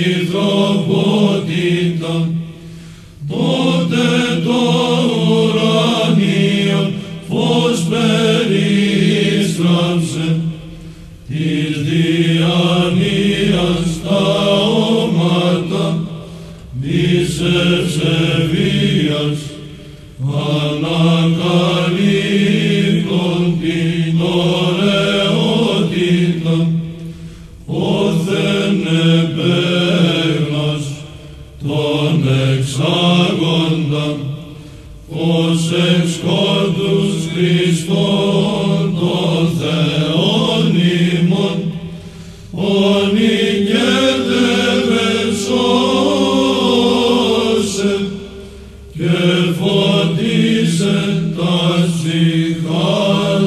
την σχηθροπότητα, τότε το ουράνιο φως περίστραψε, της διανοίας τα όματα, της ευσεβίας, ανακαλύπτων την ωραιότητα, όθεν επέγνας εξάγονταν, ως εξ κόντους Χριστόν των Θεών ημών, ον ηγέτευε και φωτίσε τα σιχάσια.